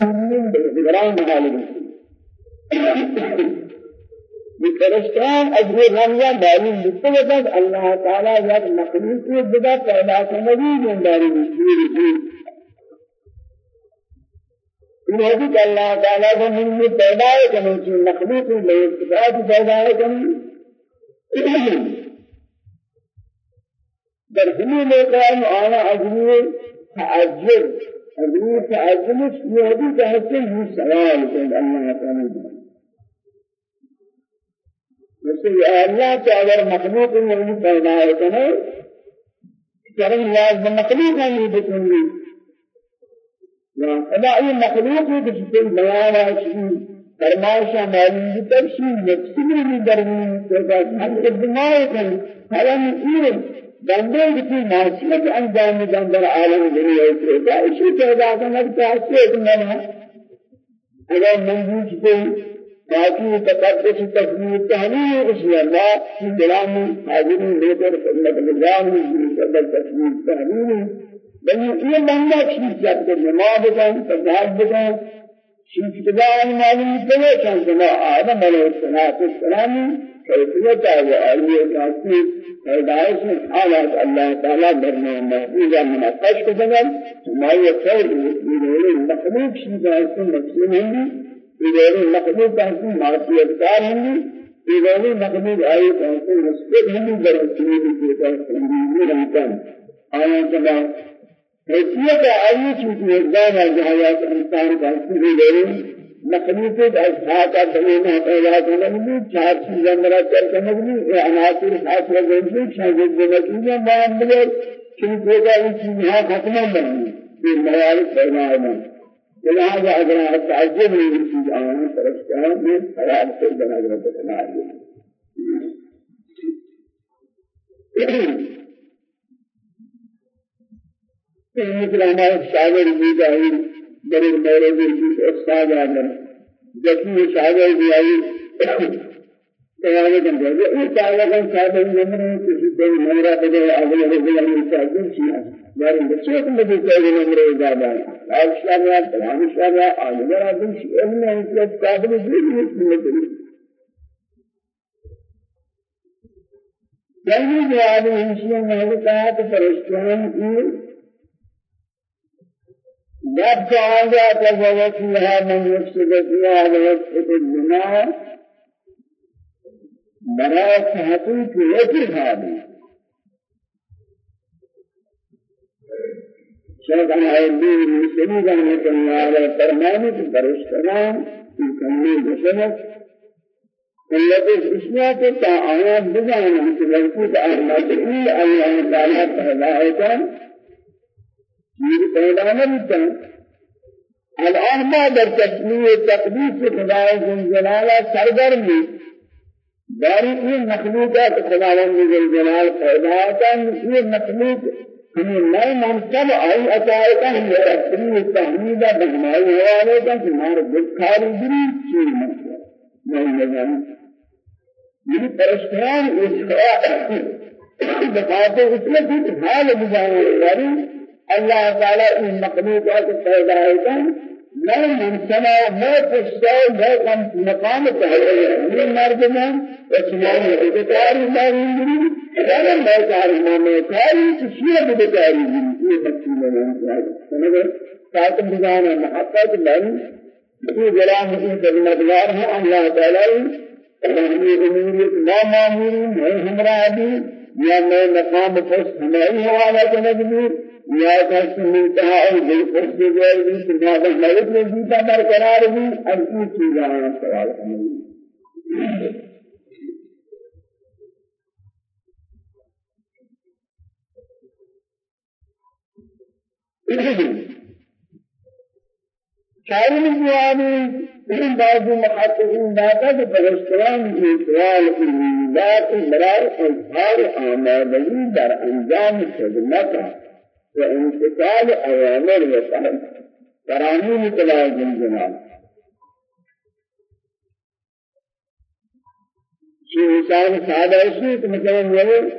من بگران حال بفرشتان اجر غنیا معلوم بکتے ہیں اللہ تعالی یک مخلوق کو جدا پیدا کرنے کی داری دی یہ بھی اللہ تعالی کو من پیدا کرنے کی مخلوق کو لے پیدا کرنے در همین مقام آیا اجنی تعجب اجنی تعجب یهودی کہتے ہیں سوال کہ اللہ تعالی مثل کے اگر مخلوق ہے ہے کرم نیاز مخلوق بکنگی یا خدا یہ مخلوق ہے کہ کوئی بیان ہے فرمائشہ معلوم بھی ترشید نفسی بھی درمی تو کہ ہم بندے کی معصیت انجام دن در عالم دنیا ہے کہ اسی پیدا کرنا چاہتے ہیں اگر منجوش کو باقی تقدس تکبیر تحلیل اس اللہ کی دلام حاضرین لے کر خدمت اللہ کی قدر تکبیر تحلیل بل یہ بندہ چیز جب کہ نماز بکن تجاہد بکن شیخ تبان معلوم کرے کہ آدم علیہ السلام کیفیت ہے وہ عالمی کافی پیدائش حالات اللہ تعالی برنے محفوظہ منقش کو جنگل ما يخير بدون مخلوق شيء ذات نفسه هندي بدون مخلوق ذات معصية كار هندي بدون مخلوق آية ذات مسجد هندي در سنين كيتا سنين رمضان آية جمع حیثیت آئی چیز مقدام جہایات انسان کا سنين مخلوق اجزاء کا دلینا پیدا کرنے چار چیزیں میرا چل کرنے میں عناصر خاص رہے شاید نتیجہ بیان ملے کہ کوئی بھی چیز یہاں ختم نہیں یہ معیار پیدا ہے لہذا اگر تعجب نہیں چیز آنا فرشتہ میں خیال سے بنا کر بنا مثل ہمارے شاگر بھی ظاہر در مورد کی استاد آدم۔ جبکہ شاگر بھی آئی قیامت اندر یہ شاگر کا شاگر نمبر کسی کو میرا بدے اگلے بدے میں شاگر چیا یار بچے کو بدے شاگر نمبر زیادہ ہے اور شاگر تمام شاگر آگے آدم شاگر میں اس قابل بھی نہیں جلدی جواب انشاء اللہ کہا تو فرشتوں کی جب آنجا تزوج فيها من يفسد فيها ويسقط الدماء برای تحقیق یکی حالی شیخ الدین مسلم رحمۃ اللہ علیہ فرمانے کہ فرشتگان کی کمی بشرت الذي اسمعت تعالى بجانا في الوقت أحمد الله تعالى فهدايته یہ پیدا نہ ہوتا الان ما در تسمیه تقدیس خدا جل جلاله سرگرمی. داری این مخلوقات خداوند جل جلال پیدا کن یہ مخلوق ہمیں نئے منصب آئی عطائے کا ہم تقدیر تحمیدہ بجمائی حوالے کا کہ ہمارے بکھاری دری چیز مطلب؟ نہیں لگائی یہ پرشتیان اس خواہ بخاطر اس میں کچھ الله تعالى إن مخلوقات پیدا ہے میں منسنا میں پشتا میں کم مقام چاہیے یہ مرد میں اسمان ہے کاری ماریں اگر میں کاری میں کاری کسی نے کاری یہ بچی میں سمجھ ساتھ بجانا محبت من یہ جلا مجھے خدمتگار ہے اللہ تعالی یہ اموریت ما مامورین ہے ہمراہ بھی یا میں مقام پست ہماری حوالہ کے یا کس منتہا اور دل پر سے گئے بھی سبحان اللہ نے جیتا برقرار بھی اب کی چیز آیا سوال شاعر جوابی ان بعض محققین داتا کہ فرشتگان کی سوال کی ذات برائے اظہار آمادگی در انجام خدمت وانتقال أوامر وقرانين تبع الجنال شيء إنسان سادة شيء مثلا يقول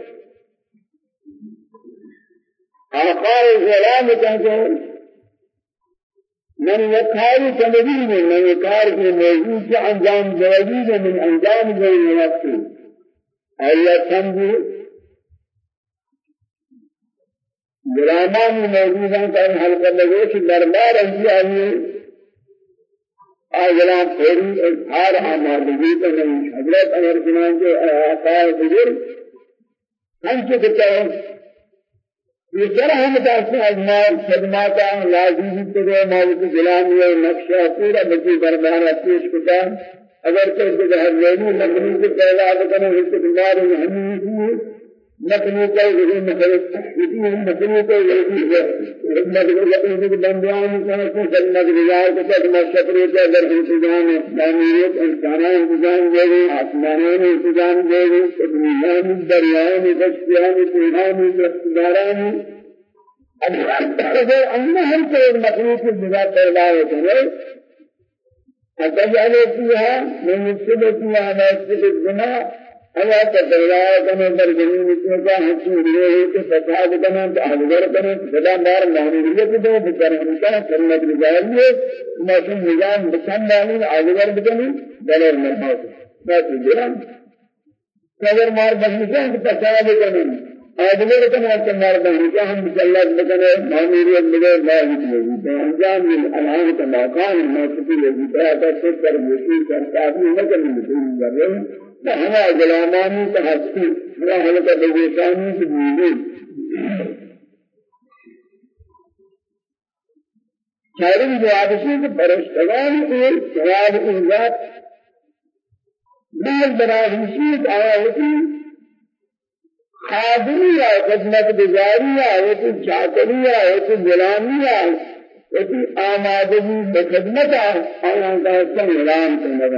آقا الغلام كان من يكار تنبيه من يكار في موجود انجام جوابی من انجام نفسه ایا تنبيه غلامان موجود ہیں کہ حل کرنے کے دربار انبیاء آجلان پوری اظہار آمادگی کا نہیں حضرت أمر جنان کے آقائے بزرگ ہم کہتے ہیں یہ سر ہم تاسے اجمال خدماتا لازمی ترے مالک غلامی اور نقشہ پورا بچی دربار پیش کتا اگر کوئی جگہ لینی لگنی کے پہلا کرنے ہلتے بیمار ہمیں نقلی کا یہ مخالف یہ نقلی کا یہ رحمت اللہ کے بندیان کا کو جنت گزار کو کہ مشکل ہے اگر انتظام اسلامیت انسانان انتظام دے آسمانان انتظام دے دنیان دریان دشیان پیغام دستداران اگر انہم کو مخلوق بلا پیدا ہوتے ہیں فتجعل فيها من يفسد فيها ما يفسد الدماء ایا تدلایا کنے در زمین میں کا ہنسی لیے کہ فساد کنے احضر کنے خدا مار مہنیت دو بکر ہمشہ سنت گزاری موسم نظام بسم مانی احضر بکنے دلر مرحوم بس جرام اگر مار بہنشہ کہ فساد کنے احضر کنے کہ مار بہنشہ ہم مسلط بکنے مہنیت بگے لا ہی انجام الان کا مقام ما تقول لي هذا سر مسلم کرتا ہے نہ کرنے ہوا غلامانی کا ہستی ہوا حلقہ بگیسانی کی بیوی شاعرین جوابشی کہ پرشتگان کے جواب ذات دل براہمشید آیا ہوتی خادمی ہے خدمت گزاری ہے ہوتی چاکری ہے ہوتی غلامی ہے ہوتی آمادگی بخدمت ہے آیا کا سن غلام کرنے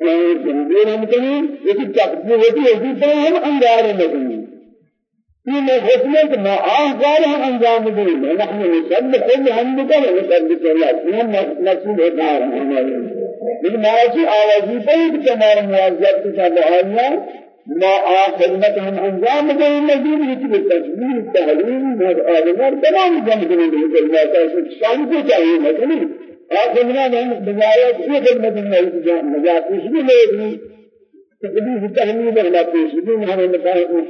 جنبیر ہم کنی یہ تقدیر ہوتی ہے اسی طرح ہم انگار لگیں یہ میں حکمت ما آہگار ہم انجام دیں نحن نسبح خود ہم بکر نسبح اللہ ہم نسل اقار ہمارے لیکن ماسی آوازی پر ایک تمہارا موازیت کے ساتھ آئیہ ما خدمت ہم انجام دیں مزید ہی کی تصویر تحریم اور تمام جنگ دیں گے شان کو چاہیے مثلا آخرنا من بجائے یہ خدمت نہیں مجا پیش بھی لے گی تقدیر تحمیل لا پیش بھی ہم نے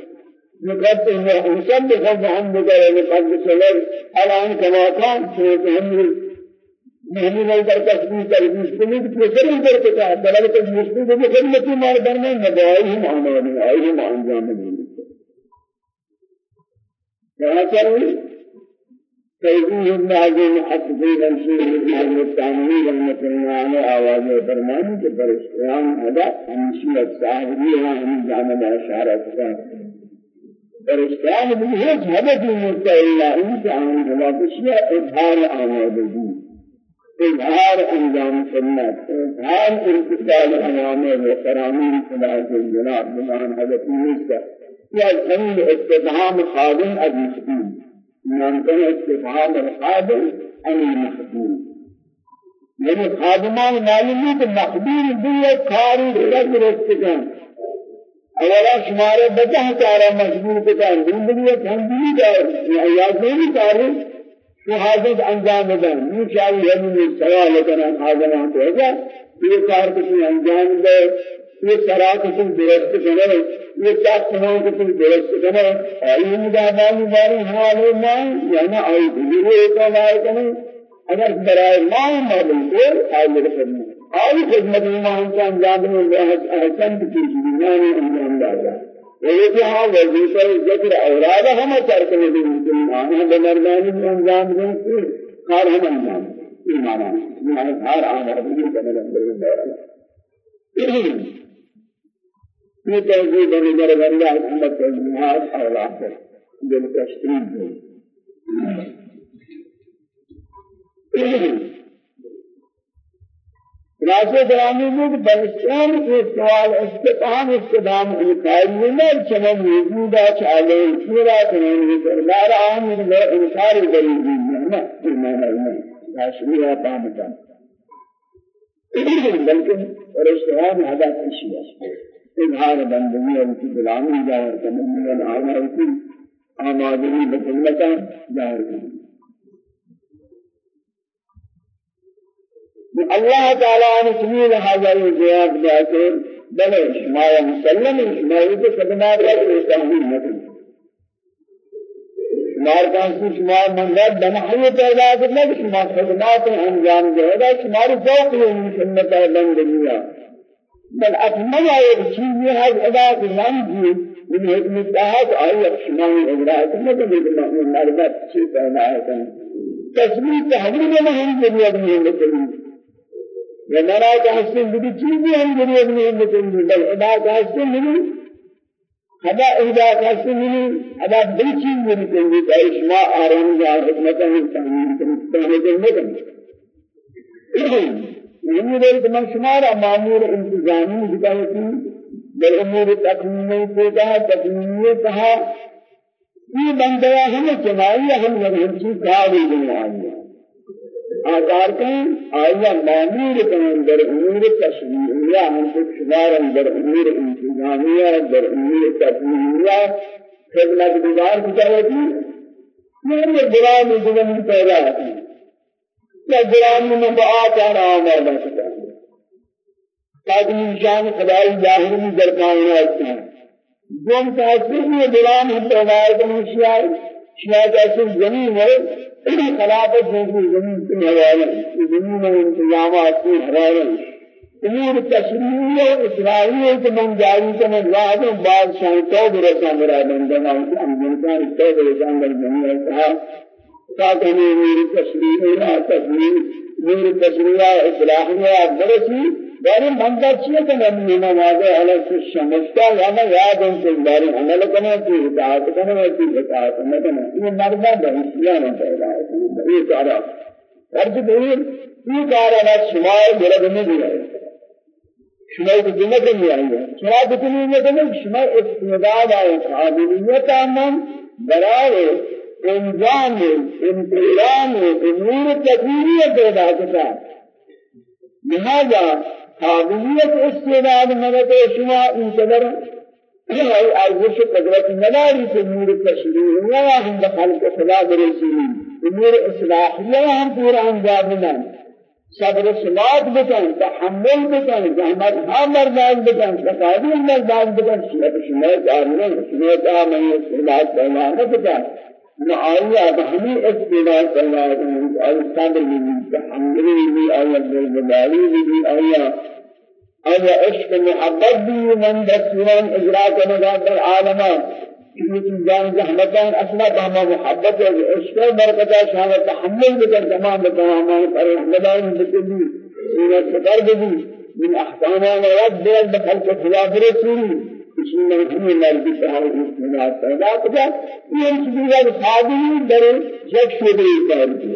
نقد انسان بخوف عن بقى نقد سلر الان كما كان هم مهمل در تسبیح تربیش کنید که سری در کتا بلکه تو مسلم به خدمتی مار برنے نبائی ہم آمانے آئی ہم انجام دیں کہاں چل سيدي ابن عزيز حفظي بنشير ابن عزيز التعمير رحمة الله عليه آواز فرمان کہ فرشتیان ادا ہمشیت صاحبی ہے ہم جانب اشارت کا فرشتیان بھی ہے جہدت مستعلا انسان جواب کشیا اظہار آمادگی. اظہار انجام سنت اظہار انتصال اوامر و فرامین صلاح الجناب بمان حضرت موسیٰ. یا زمین خادم ابی سبیل ممکن استفهام الخادم عن المخدوم یعنی خادمان کہ مخدوم دنیا کاری رد رستگان اولا شمارے بچہ کارا مجبور کتان زندگی تھندی دار یا نہیں کاری تو حاضر انجام دن یہ چاہیے ہمیں سوال کرنا حاضر ہم تو ہے یہ کار کسی انجام دے یہ سراغ کو درست کرے یہ چاک سماؤں کو درست کرے آئی مدابانی باری حوالے مائیں یعنی آئی بزرگے کو لائے کریں اگر برائے ما معلوم کو حاضر کرنا آئی خدمت ایمان کا انجام میں احسن کی چیزیں انجام دادا ویسے ہاں وظیفہ ذکر اوراد ہم ترکنے بھی مسلمان ہیں بمردانی میں انجام دیں کار ہم انجام ایمان ایمان ہر آمر بھی کرنے اندر دورا یہ تہذیب نظر بندہ حکومت کا جہاد أولاد ہے دل تشریف ہے خلاصه کلامی بود بلستان کے سوال استفهام استفهام انکار نہیں چنہ موجودا چالے پورا کرنے دربار عام میں انکار دلیل نہیں ایمان نہیں تشریح پام کا بلکہ رشتہان ہدا اشیاء اظہار بندگی اور کی غلامی ظاہر کرنے میں آمار کی آمادگی بخدمتا ظاہر کرنے الله تعالى نے سمیل حاضر دیا کہ بلے شما مسلم شما یہ خدمات کا تحویل نہ شمار کانسی شما منگل بنحی پیدا کرنا کہ شما خدمات إنجام دے گا شماری ذوق یہ سنت بن دنیا بل ایک چیز یہ ہے ادا کرنا جی من حکمت تحت آئی شما اجراء کرنا کہ میں مرد چیز پیدا ہے تصویر تحویل میں ہم دنیا میں ومرا كهسن بدي چیزی ہم ضرورت نہیں بکنی بل ادا كهسن نہیں خدا ادا كهسن نہیں ادا بل چیز نہیں بکنی کہ اشما آرام جا حکمت ہے تعمیر کرنے کے نہیں یہ دل کہ من شمار مامور انتظامی بتائی بل امور تقنینی کو کہا تقنینی کہا یہ بندہ ہمیں چنائی ہم ہم کہا بھی دنیا آکار کن آیا معمول کن در امور تشریعیہ ہم کو شمار در امور انتظامیہ در امور تقنینیہ خدمت گزار بچاوتی یہ برام گزن پیدا ہے یا برام میں آمادا سکتا ہے تاکہ نشان خدای ظاہر میں در کائنات ہیں دوم تحصیل میں برام ہم پیدا ہے شیعہ شیعہ تحصیل زمین ہے. خلافت جیسی زمین کی حوالہ زمین و انتظامات کی حوالہ امور تشریعی و اسرائیلی کے من جاری کرنے بعد بادشاہ تو برسا میرا بندنا امریکان تو برسا اندر زمین تاکہ امور تشریعی و تشریعی امور تشریعی و اصلاحی و برسی دارین بندہ چیئے کہ نبی نمازے علیہ الشمستا یعنی یاد ان کے دارین عمل کرنے کی اطاعت کرنے کی اطاعت کرنے یہ مردہ بہنسیاں نہ پیدا ہے یہ کارا. فرض دلیل یہ کارا نہ شمائے جرد نہیں دیا شمائے کو جنت نہیں آئی ہے شمائے کو تنین میں شمائے استمداد آئے قابلیت آمن برائے انجام انتظام امور تدبیریت پیدا کرتا لہذا قابلیت استعداد مدد شما این قدر ای ارزش قدرت نداری که نور تشریع یا هم خلق خدا برسیلی نور اصلاحیه هم پورا انجام بدن. صبر سماعت بکن تحمل بکن زحمت ها مردان بکن تقابل مردان بکن شما جارنے شما جارنے اصلاح پیدا بکن معاوية بهمي استدلال الله عليه الصبر من تحمل من آية بالبداري من آية آية عشق محبت بي من دستوران إجراء در عالمان كيف جان زحمتان أصلا بهما محبت عشق بركتا شان تحمل بكر تمام تماما فرحمدان بكبي سورة سفر بي من أحكامان رب بخلق خلاف رسولي کسی نے ہمیں مرضی سہارے استعمال پیدا کیا یہ چیزیں خادی در یک شدری کار کی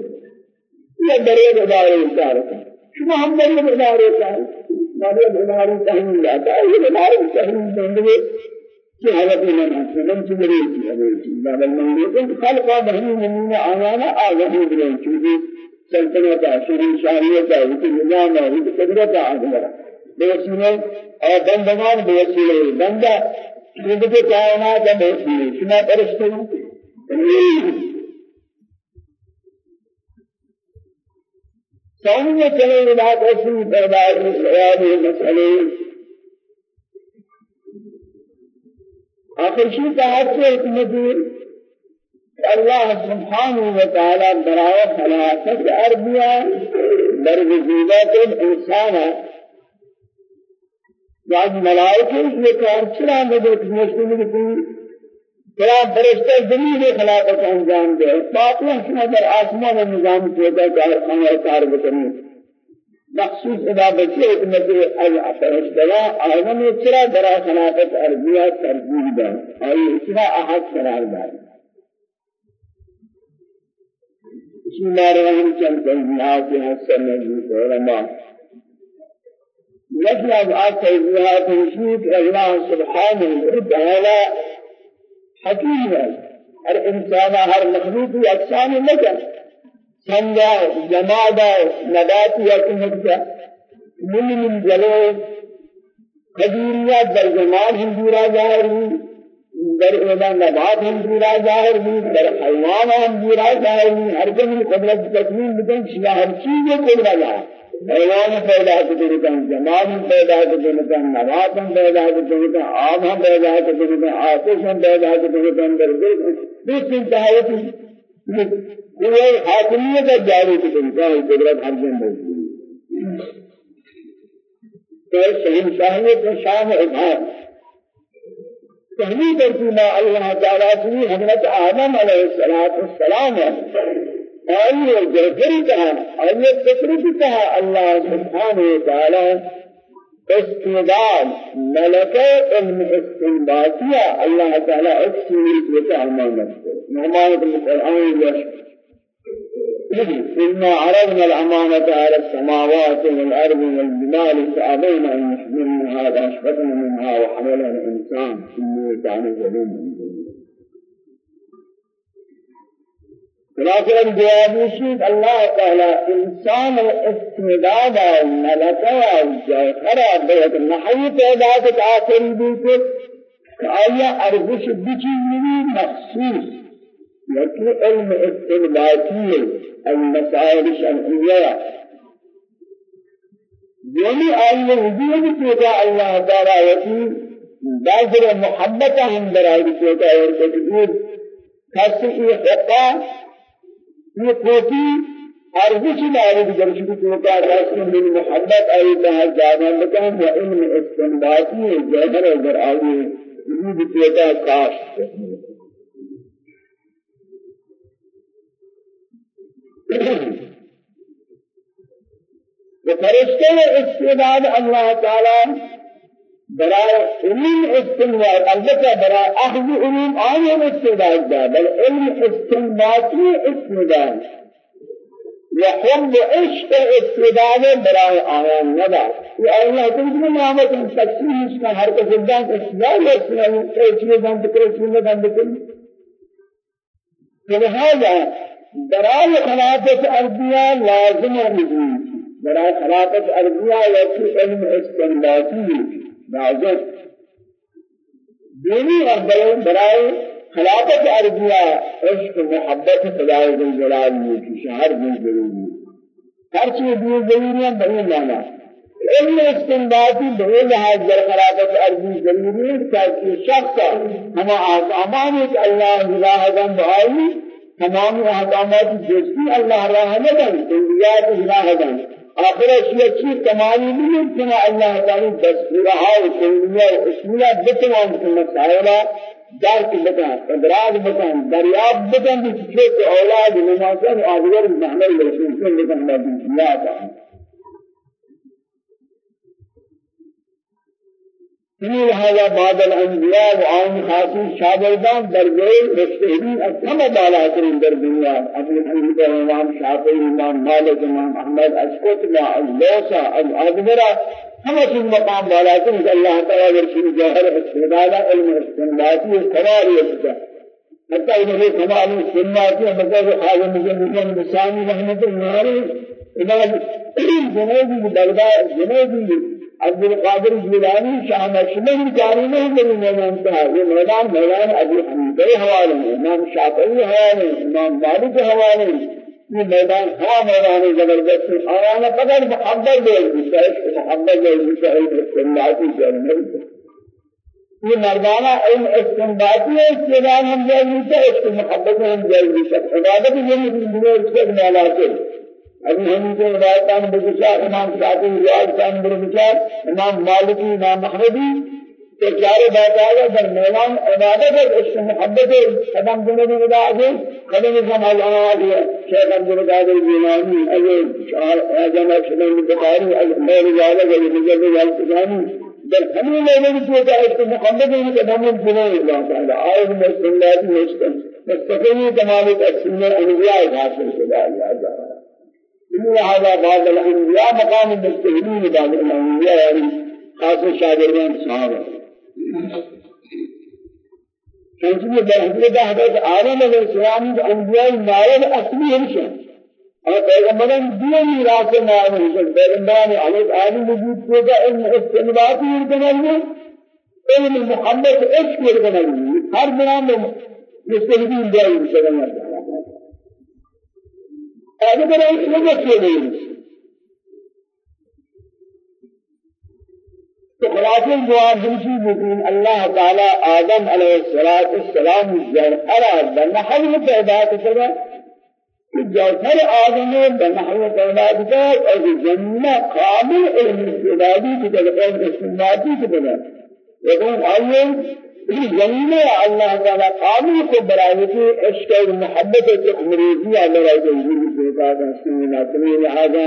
یہ در ادارے کار کا شما ہم در ادارے کار ہمارے ادارے کہیں لاتا ہے یہ ادارے کہیں بندے کہ حالت میں نہ سنن چیزیں کی ہے لا بل من لیکن خلق بہن من آوانا آگے بلیں چیزیں سلطنت شہنشاہیت ہے نظام ہے قدرت ہے بوسیلے اور بندگان بوسیلے بندہ خود کے کائنات ہے بوسیلے شما پرشتے ہیں ثانیہ چلے بات ایسی پیدا ہے مسئلے آخر شی کا حد سے حکمت الله سبحانه وتعالى برای خلافت اربیا در وجودات الانسان بعض ملائکه یہ کار چرا مدد مشکل کی چرا فرشتہ زمین خلافت انجام دے باقی ہم در آسمان نظام پیدا کر خانہ کار بکنی مخصوص ادا بچے حکمت فرشتہ آدم چرا در خلافت اربیا ترجیح دے اور چرا احد قرار دے بسم الله الرحمن الرحيم تنزيهات حسن العلماء نجد تنزيهات تنشيك الله سبحانه وتعالى. حكيم هر انسان هر مخلوق اقسام لك. سنجا جمادا نبات يكمل من من جلو قديريات در جمال هندورا ظاهر در ایمان نبات ہم پورا ظاہر بھی در حیوان ہم پورا ظاہر بھی ہر جن قدرت تکمیل بدن شیا ہر چیز پورا ظاہر حیوان پیدا کرتے ہیں جمال پیدا کرتے ہیں نبات ہم پیدا کرتے ہیں آب ہم پیدا کرتے ہیں آتش ہم پیدا کرتے ہیں اندر بس انتہائی یہ حاکمیت جاری کرتے ہیں قدرت ہر جن موجود ہے تو شہنشاہیت شان ابھار تحمید ما الله تعالى في حضرت آدم عليه الصلاة والسلام آئیے جرفری کہا آئیے فکری کہا اللہ سبحانہ وتعالى استعداد ملکہ علم استنباطیہ اللہ تعالی چیز کو تعمل کرتے ہیں۔ القرآن يشهد إنا عرضنا الأمانة على السماوات والأرض والجبال فأبين أن يحملنها وأشفقن منها وحملها الإنسان إنه كان ظلوما الجواب يشيد الله تعالى إنسان الاستمداد الملكة والجوهرة بيت النحي تعداد آخر بيت كآية أرغش بجيني مخصوص. لكن علم استنباطي المسائل الشرعية. دومی آئین وجود پیدا اللہ تعالی وکی بازر محبت ہم درائد پیدا اور تجدید کسی حقا یہ کوتی ارزش دارد درشد پیدا کسی من محبت آئی تہا جانا لکن و علم استنباطی جہر در آئی وجود پیدا کاش فرشتے استعداد اللہ تعالی برای علم استنباط البته برای اخذ علم آن استعداد دا بل علم استنباطی استعداد وحب عشق استعداد برای آیان ندا یہ اللہ تعالی نعمت تقسیم اس کا ہر کو جدان استعداد استعداد چیز بند کرے چیز بند کرے لہذا برای خلافت ارضیہ لازم وجود برای خلافت ارضیہ یکی علم استنباطی لازم دینی ارضیہ برای خلافت ارضیہ عشق محبت خدای جلال کی شہر میں ضروری ہر چیز بھی ضروری ہے بڑی مانا علم استنباطی بے لحاظ در خلافت ارضی ضروری ہے تاکہ شخص ہم أمان اللہ راہ دن بھائی تمام احکامات جسمی اللہ راہ ندن انبیاء راہ ندن آخر اشیاء چیز تمامی نہیں کنا اللہ تعالی دستورها و کنیہ و اصولہ بتمام کن مسائلہ درک بکن ادراج بکن دریاب بکن کہ أولاد نمازن آدگر محمل رسول کن بکن اللہ تعالی إني هذا بعد الأنبياء وعن خاصين شاگردان درجه مجتهدين أكثر بالا ترين در الدنيا أبو حنيفة إمام شافعي إمام مالك إمام أحمد أسكت ما اللوسا الأدبرة. هم في مقام بالا ترين الله تعالى ورسول جوهر استدلال علم استنباطي قرار يبدا حتى إنه كمال السنة مثل حاجة مثل بسامي رحمة الله إمام جنوبي بغداد جنوبي عبد القادر جیلانی شاہ نقشبند جاری نہیں میری میدان تھا یہ میدان میدان ابو حنیفہ حوالے امام شافعی حوالے امام مالک حوالے یہ میدان ہوا میدان زبردست آیانا قدر محبت دے عشق محبت دے عشق سناتی جنت یہ مردانہ علم استنباطی ہے استعمال ہم جائزی ہے اس محبت ہم جائزی ہے عبادت یہ نہیں اس کے مالا سے ابھی ہم کو روایتان بچار امام شافعی روایتان بچار امام مالکی امام محمدی کہ چارے آگا در میدان عبادت ہے اس کی محبت قدم میں بدا آگے قدم جمال آگے شیخ عبد القادر جیلانی اگر اعظم اکشلن بخاری اگر میر جالہ اگر مجرد جالتگانی بل همین لیلی که داشت که محمد این که همون جنوب الله تعالی آیه مسلمات نشتن مستقیمی تمامی تقسیم انبیاء حاصل شده الله تعالی إن هذا بعض الأنبياء مقام المستهلين بعض الأنبياء يعني خاصة شاگردان صحابة چونکہ بحث حضرت آدم علیہ السلام انبیاء نائب اصلی ہمشن اور پیغمبران دیے میراث نام ہے پیغمبران علیہ آدم وجود کو کا علم استنباطی بنائیے علم محمد عشق بنائیے ہر بنام میں مستحدین جائے سلام آگے بڑا اس سے نہیں تو خلاصہ جواب ہمشی بکین اللہ تعالی آدم علیہ السلام جر اراد بنحل پیدا کرتا جوهر آدم بنحو قولات اور جنة قابل علم استعدادی کی طرف استعدادی کی طرف لیکن آئیے جنة اللہ تعالی قابل کو برائے کی عشق اور محبت سے امریزی اللہ رائے جنگی کی بات ہے ناتمی لہذا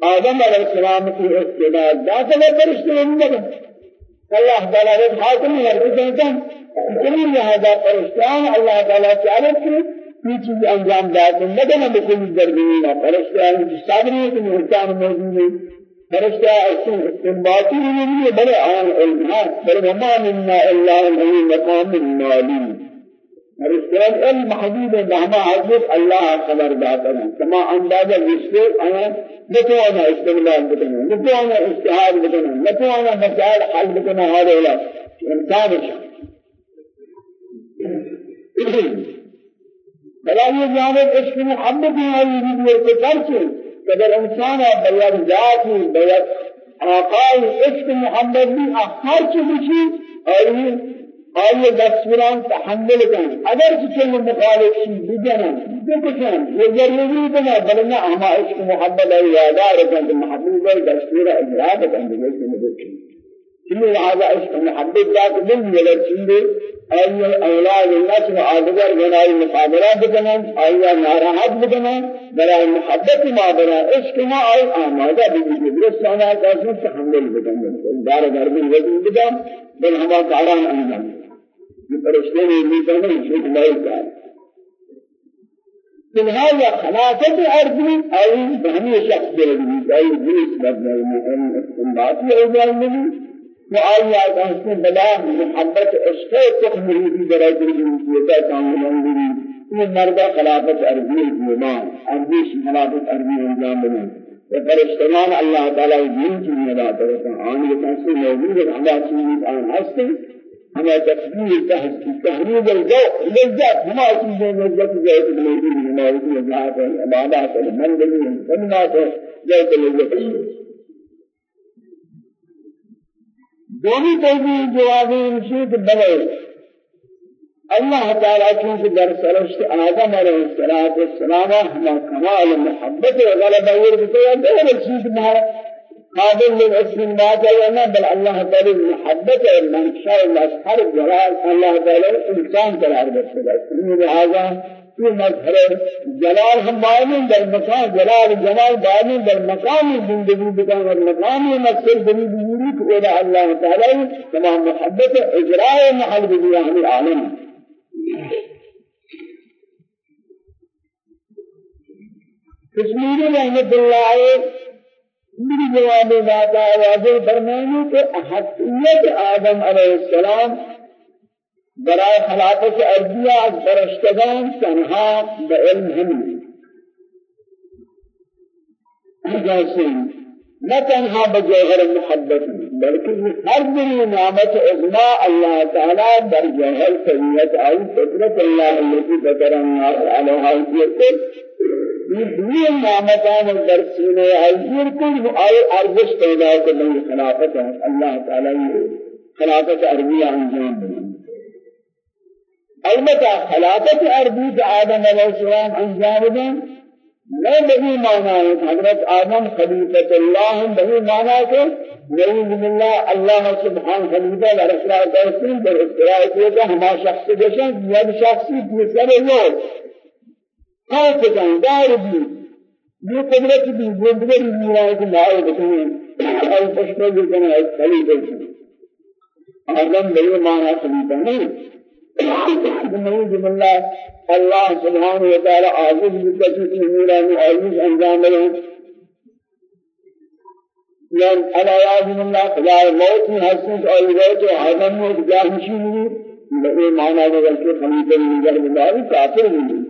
آدم علیہ السلام کی استعداد داخل فرشتے نہیں اللہ تعالی نے حاکم ہے کہ جنہیں لہذا فرشتان اللہ تعالی چاہے کہ یہ چیز أنجام داتے مدن بکل دربین فرشتہ صابری کہ انسان موجود ہے فرشتہ استنباطی نہیں ہے بڑے آن بل وما منا الا هو مقام معلوم فرشتہ علم محدود ہے مهما حضرت اللہ خبر داتا ہے۔ كما اندازہ رشتے آیا نتوانا استعمال بکنا نتوانا استعاد بکنا نتوانا مسائل حل بکنا هذا انسان فلا یہ جانب عشق محبت ہے یہ اگر انسان بیان ذات بیان آقای عشق محمد بھی ہر چیز کی اور اور یہ دستوران تحمل کریں اگر کسی مخالف چیز بجنا یہ ضروری بنا بلنا ہما عشق محمد ہے یادہ رکھیں کہ محبوب ہے دستور اجرا بکن دیکھیں كل هذا محبت ذات من يلرشند أي أولاد الناس وعادگر بنائی مقابلہ بکنن آیا ناراحت بکنن برای محبت ما برای عشق ما آئی آمادہ بکنن درست آنا کاسم تحمل بکنن دار گربن وزن بدن بل ہما کاران انجام نے امیدہ نہیں شکل لائی کار لهذا خلافة أرضي أي بهمي شخص بلدي أي جنس بدل من استنباطي أو ذلك وآية أنسى بلا محبت عشق تخمري في درجة الجنسية كامل یہ مردہ خلافت عربی ایمان عربی خلافت عربی انجام بنا فرشتمان اللہ تعالی دین کی ادا کرتا آن یہ کیسے موجود ہے اللہ چیز آن ہستے ہمیں تکبیر تحریر الذوق لذت ہما چیزیں لذت موجود ہے ہماری لذات عبادات المنزل سنات ذات لذت دونی توجیہ جواب رشید بلے اللہ تعالیٰ چونکہ در سرشت آدم علیہ السلام ہما کمال محبت غلبہ ورد تو دور رشید مہا قابل للاستنباط ہے بل اللہ تعالی محبت منشاء الاشهر جلال اللہ تعالی انسان قرار دیتا ہے لہذا یہ مظہر جلال ہم باین در مکان جلال جمال باین در مقام زندگی بکن اور مقام مقصد بنی بزرگی کو الہ اللہ تعالی تمام محبت اجراء محل بزرگی ہمیں عالم. کشمیر رحمت اللہ میری جواب داتا واضح فرمائیں کہ احقیت آدم علیہ السلام برای خلافت ارضیہ از فرشتگان تنها به علم هم جیسے نہ تنها بجوہر محبت بلکہ ہر دنی نعمت عظما اللہ تعالی در جوہر سویت آئی فطرت اللہ التي ذكر النار عليها الذكر یہ نعمتان در سینے آئی کل آئی ارزش پیدا کرنے خلافت اللہ تعالی خلافت عربیہ انجام دیں البتہ خلافت عربی کے آدم علیہ السلام انجام دیں میں بہی مانا ہے حضرت آدم خلیفت اللہ بہی مانا ہے نعوذ باللہ اللہ سبحان خلیفہ و رسول اللہ در اختراع کہ ہما شخص جشن یک شخصی دوسر لوگ خلق جان دار بھی یہ قدرت بھی زندگی میرا ہے کہ نائے بکنے اور پشتہ بھی کنے خلیفہ آدم بہی مانا خلیفہ نعوذ بالله الله سبحانه وتعالى عاجز بكثير من عاجز أنجام له. لأن على يعظم الله خدا موت من حسنت اور روایت آدم میں جاہشی ہوئی یہ معنی ہے کہ خلیفہ نگر بلاری کافر نہیں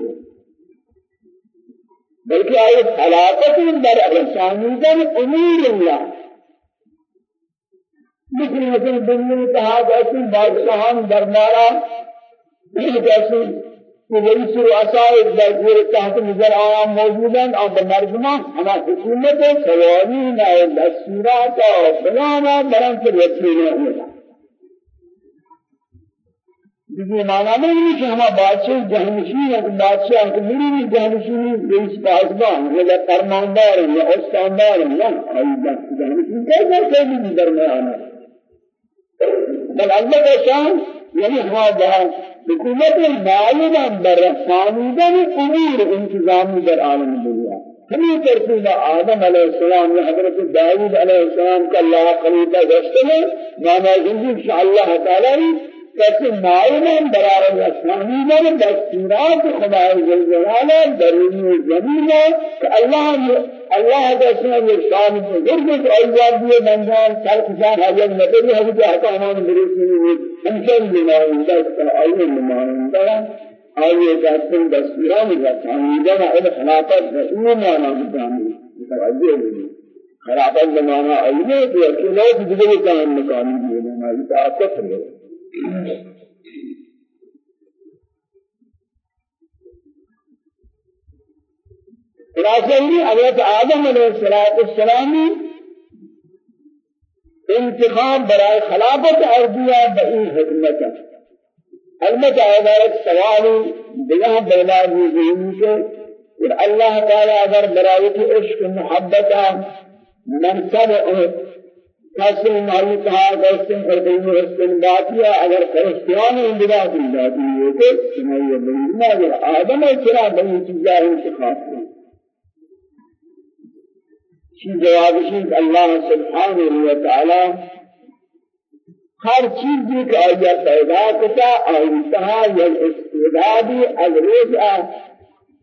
بلکہ آئے خلافت در رسانیدن امور اللہ. مثل مثل دنیا کہا جیسے بادشاہان دربارہ جیسے کہ رئیس رؤساء در تحت نظر آیا موجودن اور بمردمان ہما حکومت قوانین اور دستورات اور بلانا برن سے رسینے ہوگا دیگه معنی نہیں کہ ہما بادشاہ جہنشین ہے کہ بادشاہ کہ میری بھی جہنشین رئیس پاسبان یا فرماندار یا استاندار یا آئی جہنشین کیسے کیسے درمیان ہے بل اللہ کا شان یعنی جہاں حکومت معلوم بر خانودن امور انتظامی در عالم دنیا. ہمیں ترتیب آدم علیہ السلام یا حضرت داود علیہ السلام کا اللہ گشتے ہیں مانا زندگی اللہ تعالی کسی معلوم برار الاسلامی دستورات خدای جلالہ درونی زمین کہ اللہ اللہ جیسے یہ شان بزرگ ہے ایجاد دیے بندان سر کسان حاجت نبی ہے کہ حتا ہمان مرسی نے ہم سے نمائندہ آئیے نمائندہ آئیے جاتے دستوران ہیں یہ خلافت رسول مانا بتانے متوجہ نہیں خلافت زمانہ آئیے کہ اکیلے دیگر کام مقامی دیے نا اطاعت کرے خلاصہ یہ حضرت آدم علیہ السلام انتخاب برائے خلافت ارضیہ بئی حکمت البتہ عبارت سوال بلا بلا ذہن سے۔ کہ اللہ تعالی اگر برائے کی عشق محبت منصب کسی مالی کہا گئے اور دینی استنباط کیا اگر فرشتیان اندراج اندازی ہے تو سنائیے بلنا اگر آدم ہے چرا بنی چیزیں انتخاب شی جواب شیخ اللہ سبحانہ و تعالی ہر چیز کی آیا پیدا کتا اور انتہا یا استعدادی از روز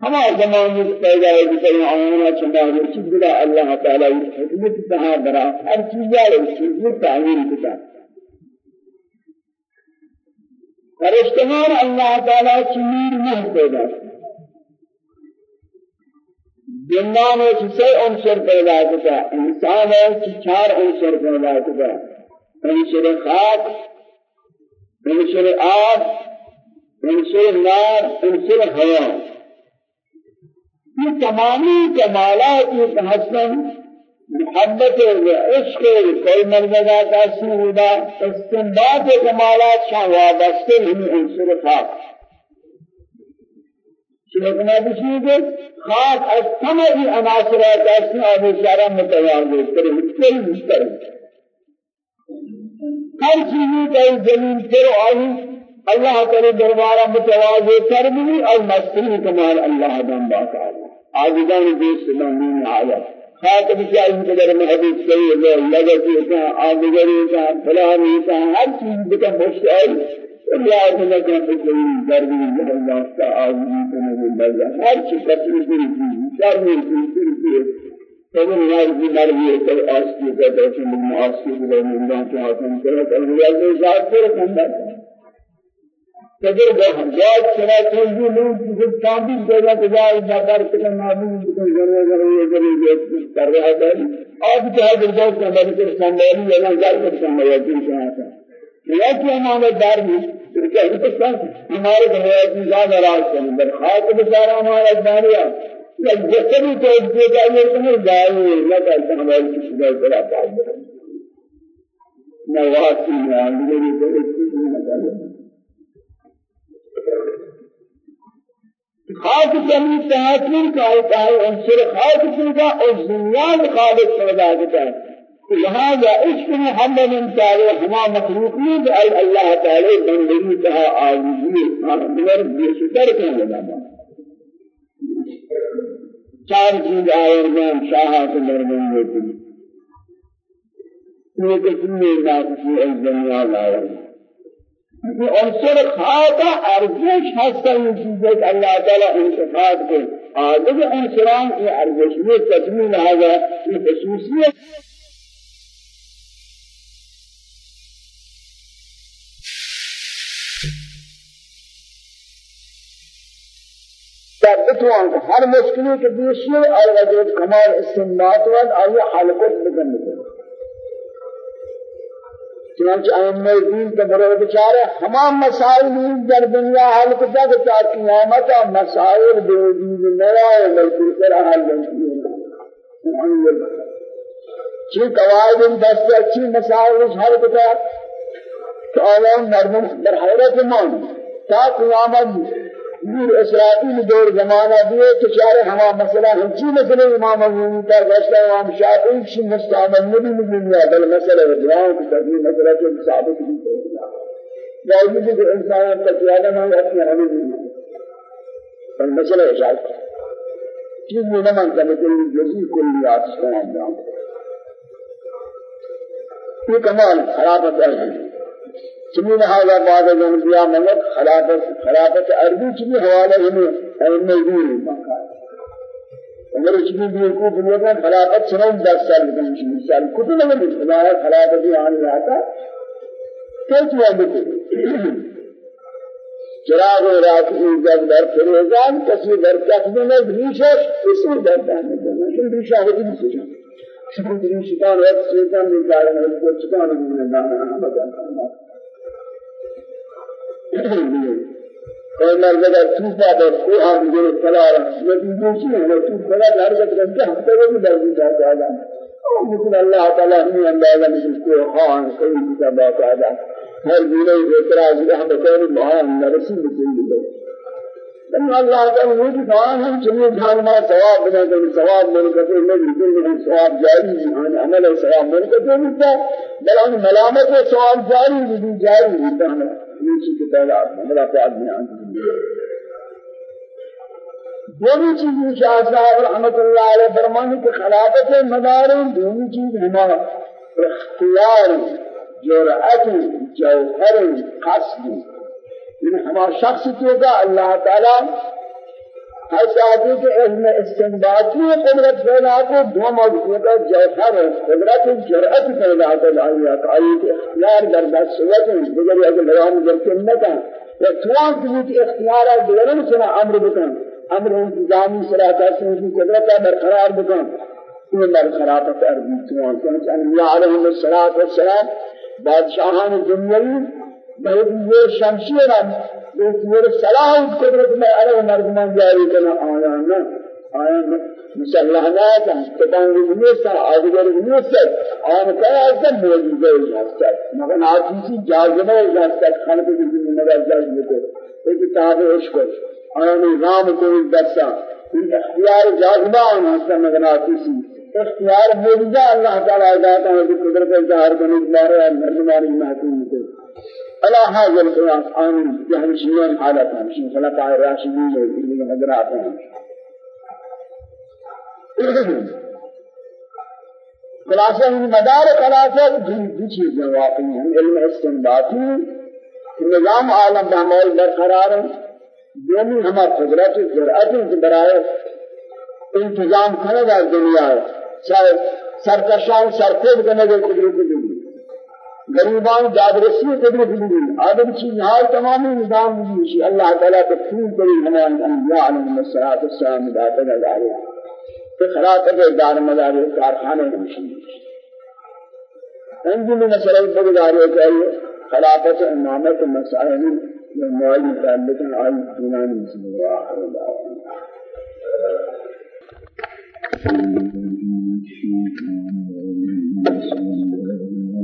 ہما زمانے پیدا ہے کہ آنا چندا ہے بلا اللہ تعالی حکمت تہا برا ہر چیز ہے چیز تعین کتا. فرشتگان اللہ تعالی چمیر نہ پیدا جنان ہے سے عنصر پیدا کتا انسان ہے کہ چار عنصر پیدا کتا عنصر خاک عنصر آب عنصر نار عنصر ہوا یہ تمامی کمالات یہ حسن محبت و عشق کوئی مرزا کا سودا استنباط کمالات شاہ وابستے ہیں عنصر خاص۔ شیخنا بشیدے خاص از تمام عناصرات أصلا ابو شارع متواضع کرے کل مستر ہر چیز کا زمین پر آئی اللہ تعالی دربارہ متواضع کر بھی اور مستری کمال اللہ دم باقا آجدان دیش سلامین آیا خاطب کیا ان کے در میں حدیث صحیح ہے لگا کہ آدگری کا فلانی کا ہر چیز کا خوش آئی اللہ تعالی کا کوئی درد نہیں اللہ کا آزمی کو نہیں بلدا ہر چیز کا چیز کی چار میں چیز کی فمن هذه المرضية الأصل كذلك من المعاصي إلى من الله تعالى كذلك الرجال ذات فرق تجر جات سنا تنجو لوگ جب چاندی جگہ جگہ نظر کے نابود کو جرے جرے جرے یہ کر رہا ہے اب کیا درجہ کا بلکہ سنبھالی ہے نہ جائے کر کہ ہمارے دار میں کہ ہندوستان ہمارے گھر کی زیادہ ہے بل خاص بیچارہ ہمارا داریا یا جسدی تو جو جائے تو نہیں جائے نہ کہ ہمارے کی خدا تعالی نواسی معاملے کو خاص کمی تحقیر کا ہوتا ہے عنصر خاص کا اور دنیا خالق پیدا ہوتا ہے لہذا عشق محمد تعالی ہما مخلوقین اللہ تعالی بندگی کا آجزی اور بے شکر کا لگا چار چیز آئے ہیں شاہا کے درمیان ہوتی یہ میں ناقصی الدنیا لاؤں عنصر خاص ارزش هست این چیزی که الله تعالی انتخاب کرد. آدم عنصران این ارزش میں تکمیل هذا این خصوصیت بتوان ہر مشکلی کے دوسرے اور وجود کمال استنباط وال آیا حلقت بکن چنانچہ ائمہ دین کے برے بیچارے تمام مسائل در دنیا حل کو جا کے قیامت مسائل دے دین نیا بلکہ پر حل نہیں چی قواعد دست اچھی مسائل حل کو جا تو عالم مرمون در حیرت مان تا قیامت نور اسرائیل دور زمانہ دیے تو چارے ہما مسئلہ ہنچی مسئلہ امام ابو کا فیصلہ امام شافعی کی مستعمل نبی مدنیا بل مسئلہ دعاؤں کی تدبیر مسئلہ کے ثابت بھی باوجود کہ انسان کا زیادہ نہ اپنے عمل نہیں بل مسئلہ اشارت چیز میں نہ مانتا لیکن جزی کلیات سے ہم یہ کمال خرابت ہے۔ چنین هذا بعد الانبياء ملك خلافت خلافت عربی چنین حوالہ ہمیں ائمہ دین اگر چنین دین کو بنیاد خلافت سنن دس سال بکن چنین سال کتب لگے خدا خلافت آنے رہتا کیسے ہوا چراغ رات کی جب در فروزان کسی در کسی میں ریشش اسی در دینا لیکن ریشہ ہوتی نہیں سجا شکر ریشتان وقت سیتان میں دارن ہے کو چکان میں دانا احمد کوئی مرد اگر توفا دے کو ہم جو نبی دوشی ہے وہ تو بڑا لڑ کے رہتے ہم تو بھی لڑ جاتا ہے مثل اللہ تعالی نے اندازہ نہیں کو خان کوئی کا بات آدا ہر دینی اعتراض رحمت ہے مہان رسول اللہ إن اللہ تعالی وہ جان ہم چلیے جان ما ثواب بنا کر ثواب من کرتے ہیں بالکل بھی ثواب جاری ہے عمل ثواب من کرتے ہیں بل ملامت ثواب جاری بھی جاری ہے دوسری کی تعداد ہمارا پیاد میں آنی دونوں چیزیں شاہ صاحب رحمت اللہ علیہ فرمانے کہ خلافت مدار دونوں چیز ہمارا اختیار جرأت جوہر قصد ہمارا شخص تو کا اللہ تعالی حسابی کے علم استنباطی قدرت پیدا کو دو موضوع کا جوہر قدرت جرأت پیدا کر آئی آئی کہ اختیار در دست سوت دیگر اگر لگام در کنتا یا توان کی اختیار دیگرن سنا أمر بکن. أمر انتظامی صلاح سے کی قدرت برقرار بکن. یہ برقرارت ارضی توان. کہ انبیاء علیہ والسلام بادشاہان دنیاوی بہت یہ شمشیر یہ صلاح قدرت میں ارے مردمان جاری کرنا آیا نا آیا نا مسلح نہ تھا تبان نہیں تھا آدگر نہیں تھا آن کا ایسا موجود ہے مگر آجی جاذبہ ہے خلق کی زندگی جاذبہ کو ایک کتاب عشق آیا نظام کو دستا اختیار جاذبہ آنا ہے مگر آجی اختیار موجودہ اللہ تعالی عزت ہے قدرت ظاہر کرنے والے مردمان محکوم کو على هذا القياس آمين جهنشيين حالتهم شين خلفاء الراشدين اللي حضراتهم خلاصہ ان مدار خلاصہ دو چیزیں واقعی ہیں علم استنباطی نظام عالم بہمول برقرار ہے دونوں ہمارا قدرت جرأت کے برائے انتظام کرنے کا دنیا ہے چاہے سرکشان سرکوب کرنے کے قدرت غریبان دادرسی قدرت دی آدم چیز نهار تمامی نظام دی اللہ تعالی کے پھول بڑی ہمان انبیاء علیہ الصلوۃ والسلام داتا نظارے کہ خلافت دار مدار کارخانے نشین انجل مسئلہ برداری چاہیے خلافت امامت مسائل میں مولی تعلق آئی دینان بسم اللہ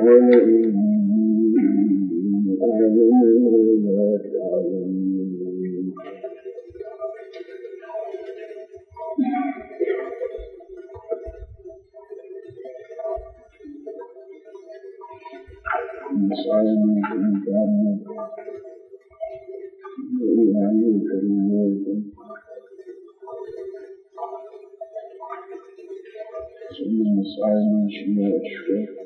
أيتيه من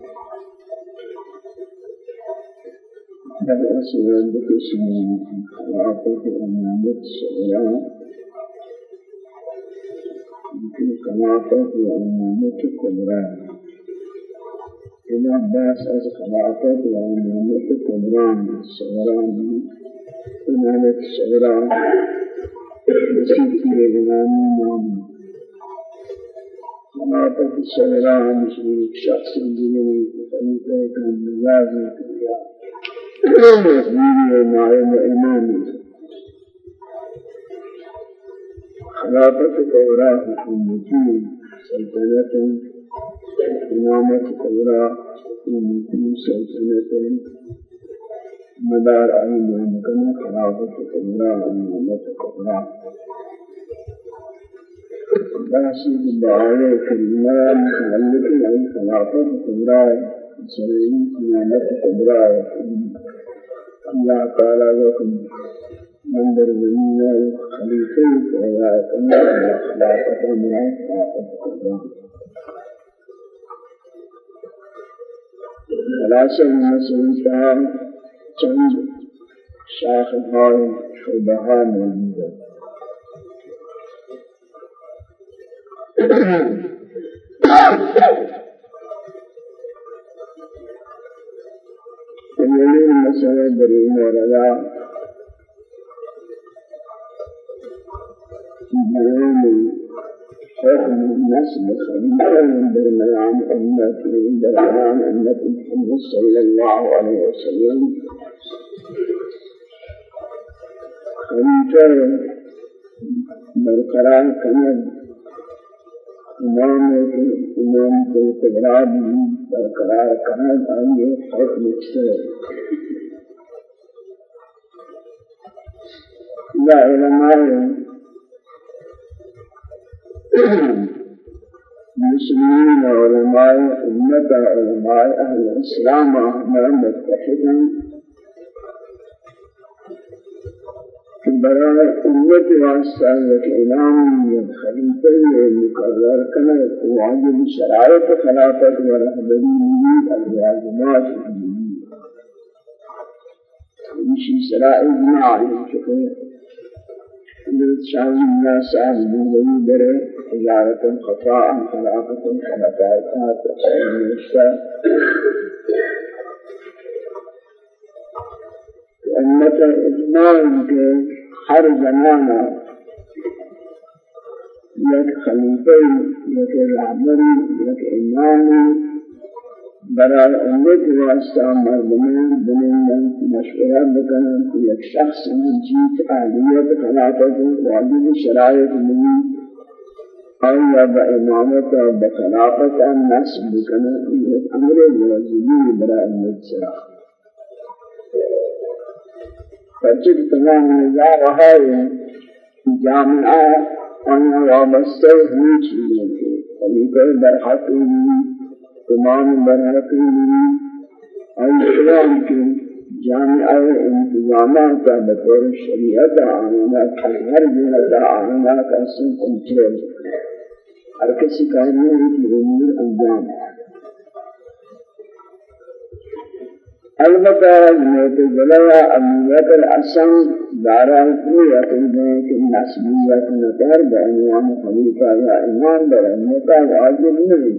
ويسفك الدماء ومن يصدق على حدك ومن محمد ومن أعلم ما تعلمون مسائل الإنسان وإيمان الكريمات ثم مسائل شماء الشفاء ومسائل الإيمان الكريمات أن يمكن الإمامة الكبرى ابن عباس از خلافت و امامت کبران صغران امامت صغران بسیطی امامی نام خلافت صغران شریک شخص دیگری خلیفہ کام نوازی مزید نائم امامی خلافت کبران حکومتی سلطنت إمامة كبرى في سلسلة مدار أي مكان خلافة كبرى إمامة كبرى بحثي بالدعاية كلمة متعلقة أي خلافة كبرى سليم إمامة كبرى الله تعالى لكم من درجة خليفة ويا كما خلافة من خلافة خلاصة المسؤولية چند شاخهای شعبه ها موجود اولین مسئله در این مورد. بیان حكم نسل من برميان من برميان أمة محمد صلى الله عليه وسلم خليفة برقرار كمد إمام إمام الكبرى برقرار كمد أي حكم السر لا علماء مسلمين علماء أمة علماء أهل الإسلام ما متحدين برای امت واسطہ ایک امام یا خلیفہ مقرر کرنا واجب شرائط خلافت و رہبری مجید الواجبات مشی شرائط معلوم چکے شان الناس من بره إجارة خطاء خلافة خلافات تسليم أمة إجماع کے ہر زمانہ یک خلیفہ یک رہبری یک امام. برای امت واسطہ مردمان بنندن مشورہ بکنن کہ ایک شخص جیت اہلیت خلافت واجب شرائط من آیا با امامت و بخلافت نصب بکنن یہ أمر واجبی فرچک تمام نظارہ ہے جامعہ ان وابستہ ہوئی چیزیں کے خلیفہ برحق امام برحقی الاسلام کی جامعہ انتظامات بطور شریعت آننا کا ہر جہت آننا کا سن کنٹرول ہر کسی کامل کی امور انجام البتہ موت جلیا امیت الاسم داران قویت البیت النسبیت نتر بعنوان خلیفہ یا ایمان بر امیتا واجب نہیں۔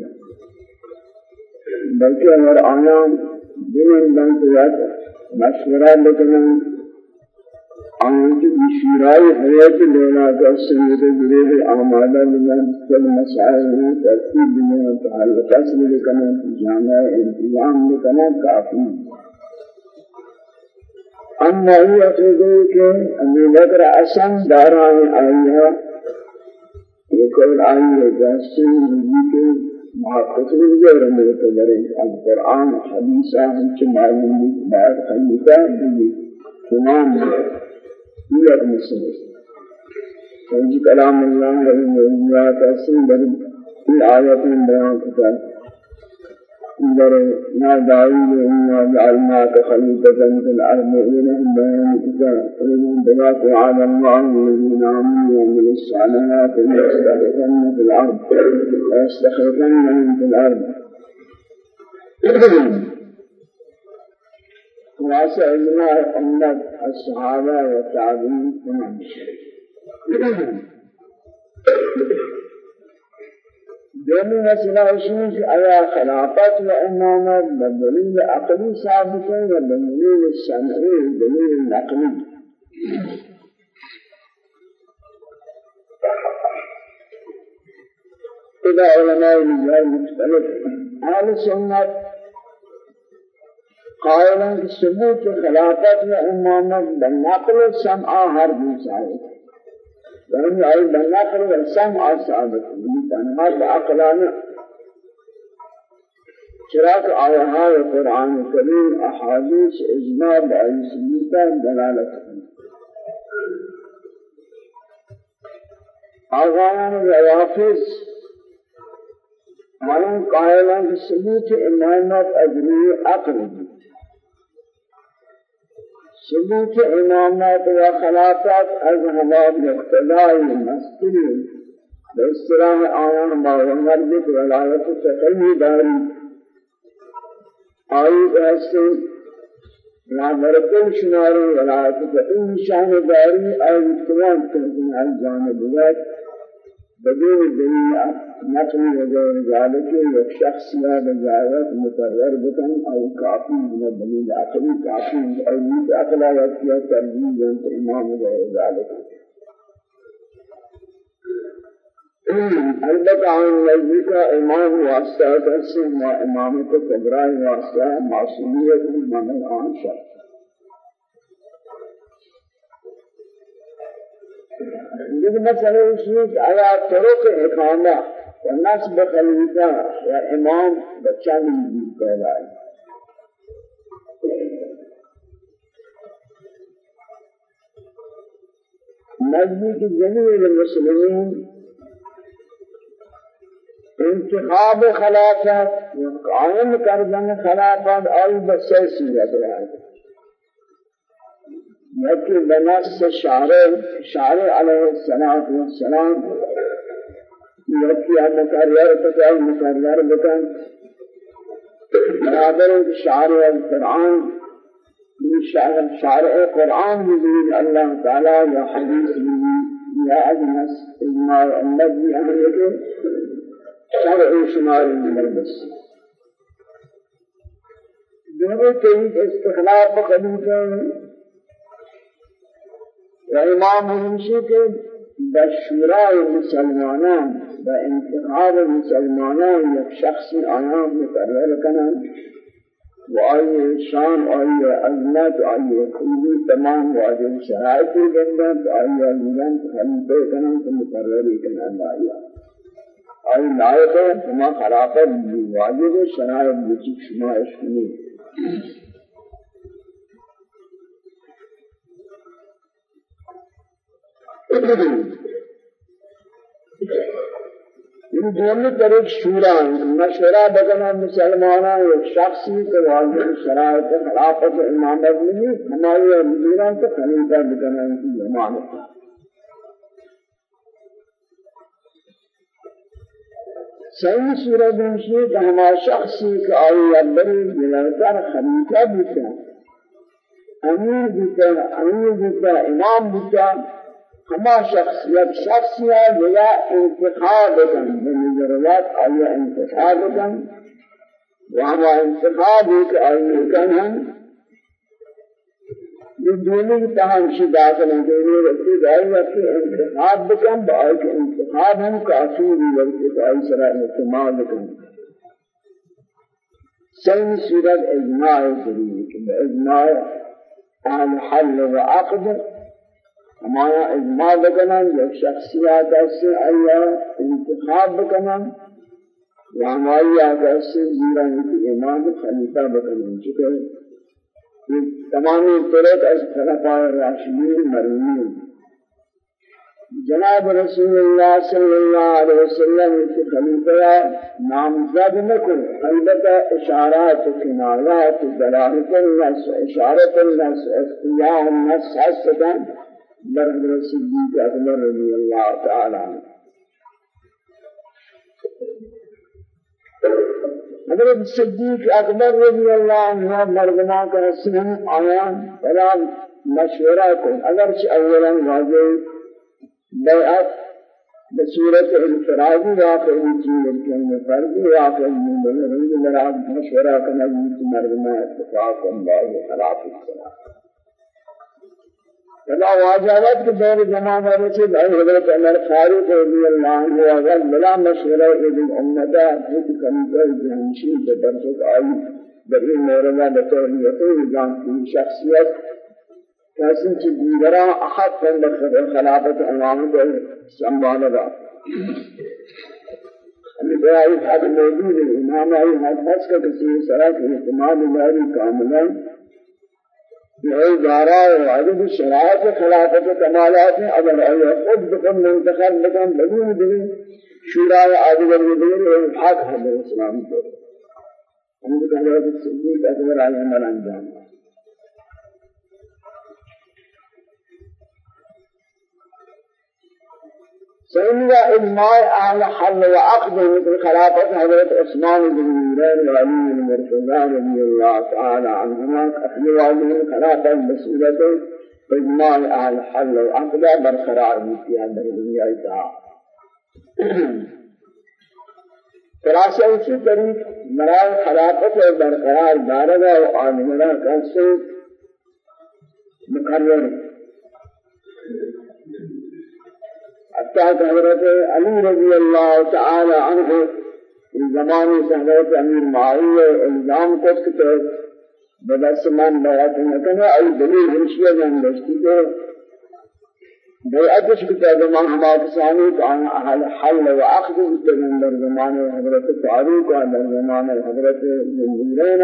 بلکہ اگر آیان دلن بنت مشورہ لکنن آنچه بشیرای حیات لیلا کا سنت گریه آماده بگن کل مسائل ترتیب بگن تعلق اصل بکنن جامع انتظام بکنن کافی اما هو أتوقع کہ ابو بکر اسم داران آئیہ ایک اور آئیہ جاسم رجی کے محقق رجی رمض قدر القرآن حدیثہ ہمچہ معلوم بعد خلیفہ بھی تمام. هي المسلم فإن كلام الله وإن تأسين بل في آيات بيان كتاب در ما داود إنا جعلناك خليفة في الأرض إلى بيان كتاب ومن بلاك وعد الله الذين آمنوا وعملوا الصالحات ليستخلفن في الأرض ليستخلفنهم في الأرض خلاصة علماء أمة الصحابة والتابعين تمام دومی مسئلہ اسی کہ آیا خلافت و امامت بدلیل عقلی ثابت ہے و بدلیل سمعی دلیل نقلی إذا علماء الرجال مختلف. أهل السنة قائلا کہ ثبوت خلافت و امامت بالنقل و سمع ہر دوسرے یعنی آئی بالنقل و سمع ثابت تنها بعقلان چراك آيها القرآن الكريم أحاديث إجماع بأي سبيتا دلالة آغانا الوافظ معلوم قائلا کہ ثبوت امامت اجلی عقل ثبوت امامات و خلافات از حباب اقتدائی مستری. باصطلاح آیان باور بک ولایت تقیی داری. آئی ایسے نامرکل شناری ولایت تقیی شان داری. آئی اتوان کرنے از جانب بدون دلیل نقل وغير ذلك یک شخص یا بجایت مقرر بکن أو کافی من دلیل عقلی کافی أو نیت عقلا یا ترجیح انت امام وغير ذلك. البتہ عن نزدیک امام واسطہ تسلیم و امامت کبرا واسطہ معصومیت من آن شخص. یہ مسئلہ اصول آیا طرق اقامہ و نصب خلیفہ و امام بچہ نہیں کہلائے نزدیک جميع المسلمين انتخاب خلافت قائم کردن خلافت آئی بسیسی لگ یکی بنص شارع شارع علیہ الصلوۃ والسلام یکی مقرر بکن مقرر بکن برابر شارع القرآن شارع شارع قرآن بزید اللہ تعالی یا حدیث بزید یا اجنس اجماع امت بھی ہمیں کہ شرع شمار ملبس دونوں کے استخلاف و امام ہمشی کے بشورای مسلمانان با انتخاب مسلمانان یک شخص آیان مقرر کنن و آئی شان آئی عظمت آئی خوبی تمام واجب شرائط گندن تو آئی علیان خلیفہ کنن تو مقرر کنن آئی آئی لائق ہے ہما خلافت واجب شرائط بچک شما اشکنی یہ دونوں طرف شورا مشورہ بگنا مسلمانوں ایک شخصی کے واضح شرائط خلافت امامت نہیں ہماری حضوران کو خلیفہ بگنا ان کی امانت صحیح صورت ہے کہ ہمارا شخصی کہ آئی اکبری بلکر خلیفہ بتا امیر بتا امیر بتا امام بتا ہما شخصیت شخصیت یا انتخاب کن من ضرورات آیا انتخاب کن وہما انتخاب ایک آئی کن ہم بدونی تہم شی داخل ہیں دونی رسی دائی وقتی انتخاب بکن بائی کہ انتخاب ہم کافی بھی وقتی دائی سرا اعتماد بکن. سین صورت اجماع دلیل کہ اجماع اہل حل و عقد ہمارا اجماع بکنن یک شخصیات ایسے آیا انتخاب بکنن و ہماری آگا سے زیرہ امام خلیفہ بکنن چکے تمام طرق از خلفاء الراشدین مرمون جناب رسول اللہ صلی اللہ علیہ وسلم کے خلیفہ نامزد نکن. البتہ اشارات کنایات دلالت الناس اشارت الناس اختیاء الناس حسدن بر صدیق اکبر رضی اللہ تعالی عنہ حضرت صدیق اکبر رضی اللہ عنہ مردما کا حسن آیا فلا مشورہ کو اگرچہ اولا واضح بیعت بصورت انفرادی واقعی چیز لیکن فردی واقعی من مشورہ کرنا مردما اتفاق اللہ خلاف السلام فلا واجبات کے دور زمانہ رسے بھائی حضرت عمر فاروق رضی اللہ عنہ اگر بلا مشورہ ابن امتا خود کنیزہ جہنشی کے درسک آئی این مورد بطور نظام کی شخصیت کسی چی دیگران احد کن خلافت امام دے سنبھال گا ہمیں حد موجود ہے امام آئی حد حس کا کسی سرک اعتماد داری کاملا یہ دارا واجب شرائط خلافت کمالات ہیں اگر اے خود بدون دین شورا آدگر دین حق ہے اسلام. کو ہم کو ہیں صدیق اکبر علیہ سيدنا إجماع أهل حل وعقد مثل خلافة حضرت عثمان بن نورين وعلي بن مرتضى رضي الله تعالى عنهما أخذ واجب خلافة مسؤولة إجماع أهل حل وعقد برقرار في هذا الدنيا تعالى. خلاصہ اسی طریق مرائے خلافت اور برقرار دارگا و آمنہ مقرر حتى حضرت علی رضی اللہ تعالی عنہ زمانے سے حضرت امیر معاویہ الزام کو کہ بدس من بیعت نکنه ای دلیل رشیه من دستی که بیعتش بتا زمان ہما کسانی کہ اہل حل و عقد در زمان حضرت فاروق و زمان حضرت زنجیرین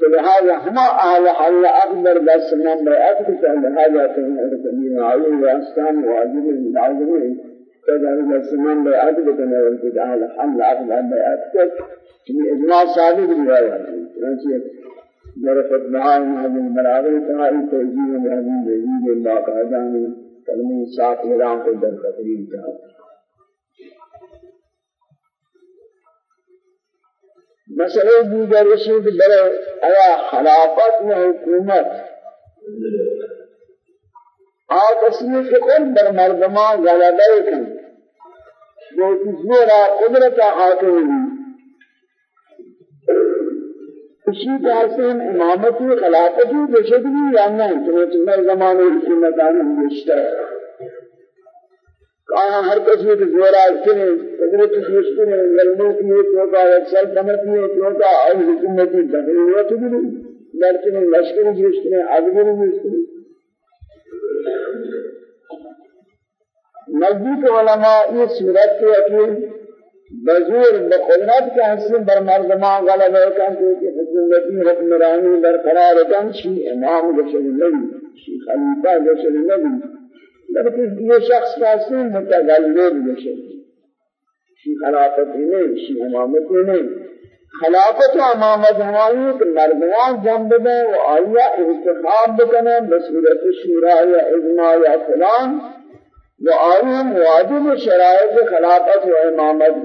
فلهذا هما أهل حل أكبر بس من بيعت فلهذا تنهر كبير عظيم وأسلام واجب العظيم كذا بس من بيعت كنا يمكن أهل حل أكبر بيعت من إجماع صادق رواية جرفت معاهم هذه المراغل فهذه توجيه هذه الجديد الله قادم كلمة صاف نظام قدر تقريب مسئلہ دیگر رسول بلے آیا خلافت میں حکومت آت اسمی کے کل بر مردمان غلبہ کن جو زورا قدرت حاکمی اسی تحسین امامتی خلافتی بشدگی یا نہیں چنانچہ زمانے حکومتان ہم گشتہ ہے کہاں ہر کسی کے زورا سنے قدرت مشکل ہے لڑنے کی ایک ہوتا ہے سل سمجھتی ہے کہ ہوتا ہے حکومت کی ضرورت بھی لیکن لشکر مشکل ہے ادبر مشکل نزدیک علماء یہ صورت کے اکیل بزور بقدرت کے حسن بر مردمان غلب ہے کہ حکومتی حکمرانی برقرار کن شی امام گشل نبی شی خلیفہ گشل نبی لیکن یہ شخص کیسے متغلب بشے شی خلافت نہیں شی امامت نہیں خلافت و امامت ہماری کہ مردمان جنب میں و آیا انتخاب بکنے بصورت شورا یا اجماع یا فلان وآيهم واجب شرائط خلافت و امامت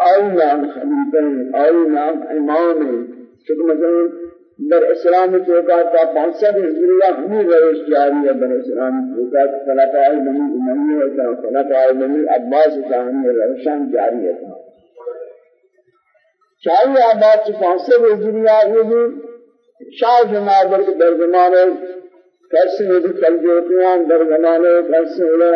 آئی نام خلیفہ آئی نام امام. چکہ مثلا در اسلام توقع تا پانسد ہجریہ ہمیں روش جاری ہے در اسلام توقع خلافہ بنی امیہ تا خلافہ بنی عباس تا ہمیں روشان جاری ہے چاہیے آباد سے پانسد ہجریہ یہ بھی شاہ جنادر کے در زمانے کیسے بھی کل جوتیاں در زمانے کیسے ہوئے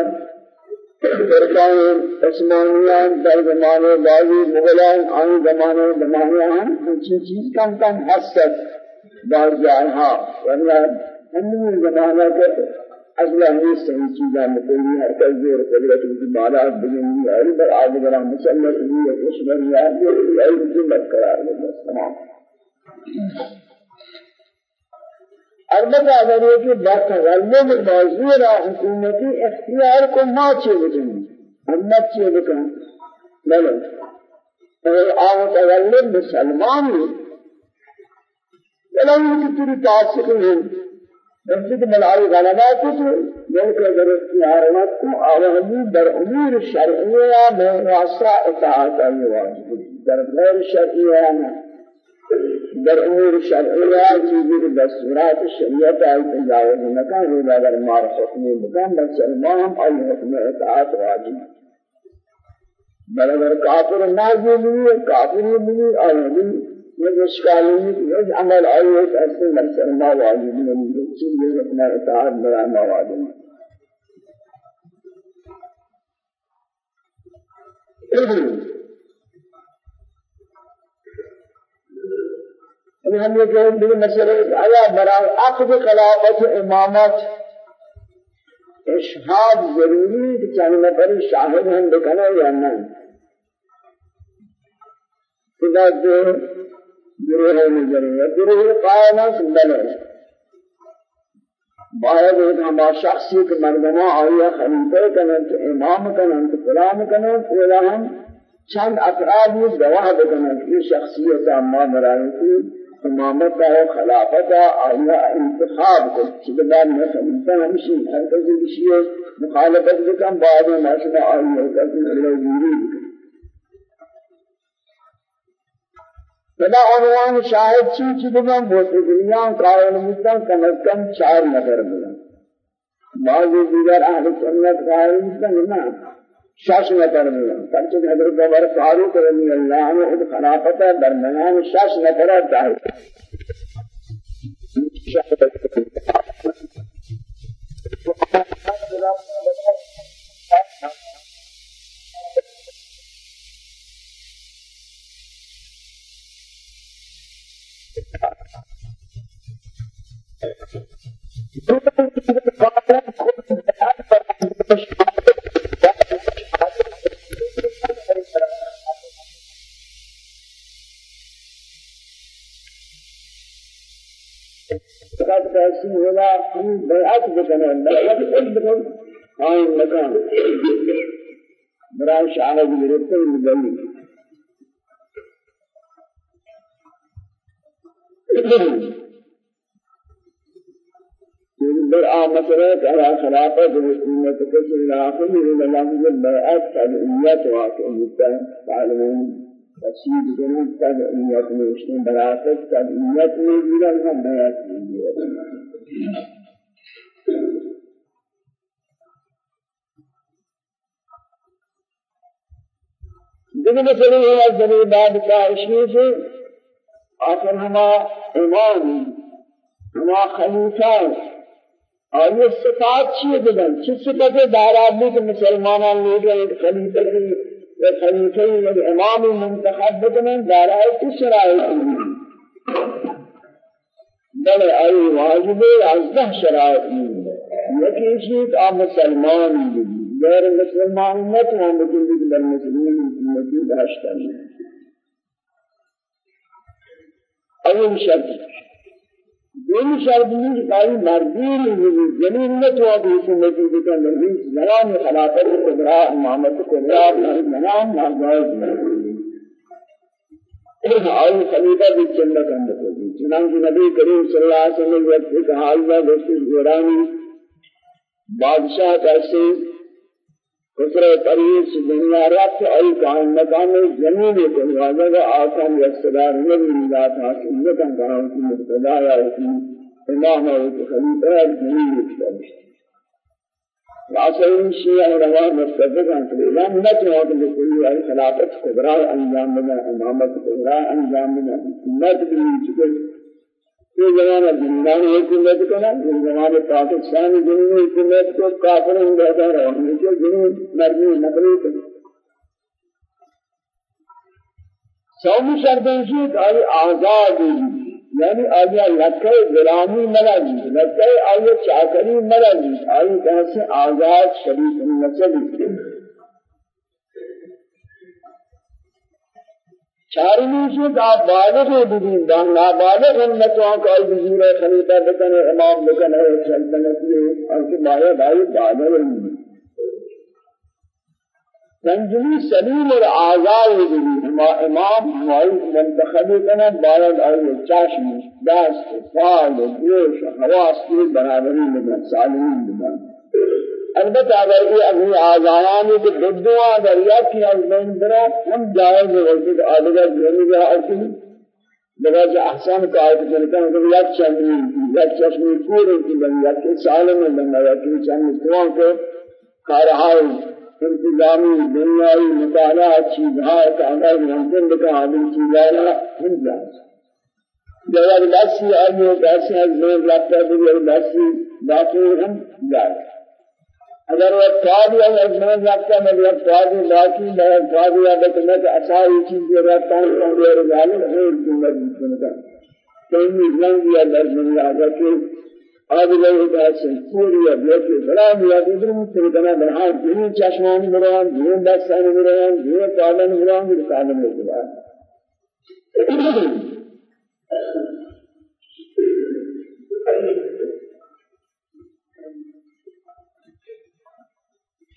ترکان عثمانیان در زمانه بازی مغلان آن زمانه زمانیان چیز چیز کم کم حسد بعض جائها ورنہ ہمیں زمانہ کے أصلا ہمیں صحیح چیزاں مکلی ہر کل زور قدرت کی بالا بگنی ہے بر آدھگرہ مسلط ہوئی ہے اس پر یاد ہے ایک جمت قرار ہے تمام البته اگر یہ کہ بات غلبے موضوع را حکومتی اختیار کو ما چیز دیں ہم چیز دیں بلے اور آوت غلب مسلمان بلے کہ تیری تاسق ہے مسجد ملائی غلبہ کو ملک اختیار نہ کو آوہمی در أمور شرعیہ میں واسع اطاعت ہے واجب. در غیر شرعیہ نہ در أمور شرعیہ چیزی کے دستورات شریعت آئی تجاوز نکان ہو اگر مار حکمی بکان بس المام آئی حکم اطاعت واجب. بل اگر کافر نازی بھی کافر بھی آئی یہ اشکالی کہ عمل آئی ہے ایسے مرسل ما واجب نہیں چیزی اپنا اطاعت برا ما واجب you. ان ہم یہ کہیں بھی مسئلہ آیا برای عقد خلافت امامت اشہاد ضروری کہ چاہنے پر شاہد ہم بکنے یا نہیں خدا جو گروہ نظر ہے گروہ سندل ہے باید ایک ہما شخصی کے مردمہ آیا خلیفہ کنن تو امام کنن تو فلان کنن اولا ہم چند افراد یہ گواہ بکنن یہ شخصیت اما برائی کی امامت ہے خلافت ہے آیا انتخاب کو چکہ میں خلیفہ ہمشی ہر کسی کسی مخالفت بکم بعد میں ماشنا آئی ہے کسی اللہ جوری فلا عنوان شاہد چی چی بگم بہت دنیا قائل مستن کم از کم چار نفر بگم بعض دیگر اہل سنت قائل مستن نہ شاش نفر میں سچ حضرت عمر فاروق رضی اللہ عنہ خود خلافت درمیان شاش نفر داخل ایسی ہوگا ہم بیعت بکنے بیعت خود بکن قائم مکان برای شاہد گرفتے مدلی بر آمسرے کہ خلافت حکومت کسی لاخر اللہ بیعت تبعیت واقع ہوتا ہے تعلمون تفسیر کریں تبعیت میں اس نے براثت تبعیت میں بھی ہم بیعت میں دیگر مسئلے ہے ذریعہ بعد کا اشیاء سے آخر ہما إمام. ہما خلیفہ اور یہ صفات چیئے بدن چی صفت دارابی کے مسلمانان لوگ ہیں خلیفہ کی وخليفي والإمام المنتخب بكمن دارائي كسرائي بل أي واجب عزده شرائي يكي شيء آم مسلمان غير مسلمان ما تمام بجنب المسلمين موجود أشتري أول شرط؟ دین شرطی کاری مردین زمین میں تو ابھی سے موجود ہے مرضی زمان خلافت کبرا امامت کبرا زمان ناجائز آئی خلیفہ بھی چندہ کند کو چنانچہ نبی کریم صلی اللہ علیہ وسلم وقت کہا اللہ دوست جورانی بادشاہ کیسے خسر طریق دنیا رات ای کائن مقام زمین کو واجب آسان یستدار نبی ذات حاصل نکن کہا کہ مقتدا یا امام و خلیفہ زمین واسعين شيء رواه مستفق عن الإمام نتوى بكل أي خلافة كبرى أنجام بنا إمامة كبرى أنجام بنا سنة بنيجي یہ زمانہ زندان حکومت کرنا یہ زمانہ پاکستان جنوبی حکومت کو کافر ہوں رہا ہے جو جنوب مرمی نقلی کرنا سومی شرطنشی کہ آزاد ہوئی یعنی آیا لکھے غلامی ملازی لکھے آیا چاکری ملازی آئی کہاں سے آزاد شریف نسلی چارمی سے کا بالغ بدین دا نابالغ امتوں کا حضور خلیفہ بکنے امام بکنے سلطنتی اور کہ بایا بھائی بالغ تنجلی سلیل العذاب بھی ما امام ہماری منتخب کنا باید آئی چاشم دست فال گوش حواس کی برابری لگا سالمین لگا البتہ اگر یہ اپنی آزایانی کے بدعا دریا کی از بین برا ہم جائز وقت آدھگا جنی جا لگا جو احسان کا آیت جنتا ہے کہ یک چشمی یک چشمی پورے کی بن یک سالم بن یک چشمی توان کو انتظامی دنیای مطالعہ چیزها کا اگر ممکن بکا آدم چیزانا ہم جائز جواب دستی آئیے دستی از میں لگتا بھی دستی باقی ہم جائز اگر وہ قاضی از میں لگتا مطلب قاضی باقی میں قاضی عادت میں کہ اچھائی چیز یہ رہتا ہوں اور یہ رجال ہے کہ میں سنتا کہیں رنگ یا در دنیا کہ آب لوگ کا سنپوری یا بیٹی بڑا دیا ادھر مجھے کہنا بڑا دین چشمان بران دین دستان بران دین پالن بران دین پالن بران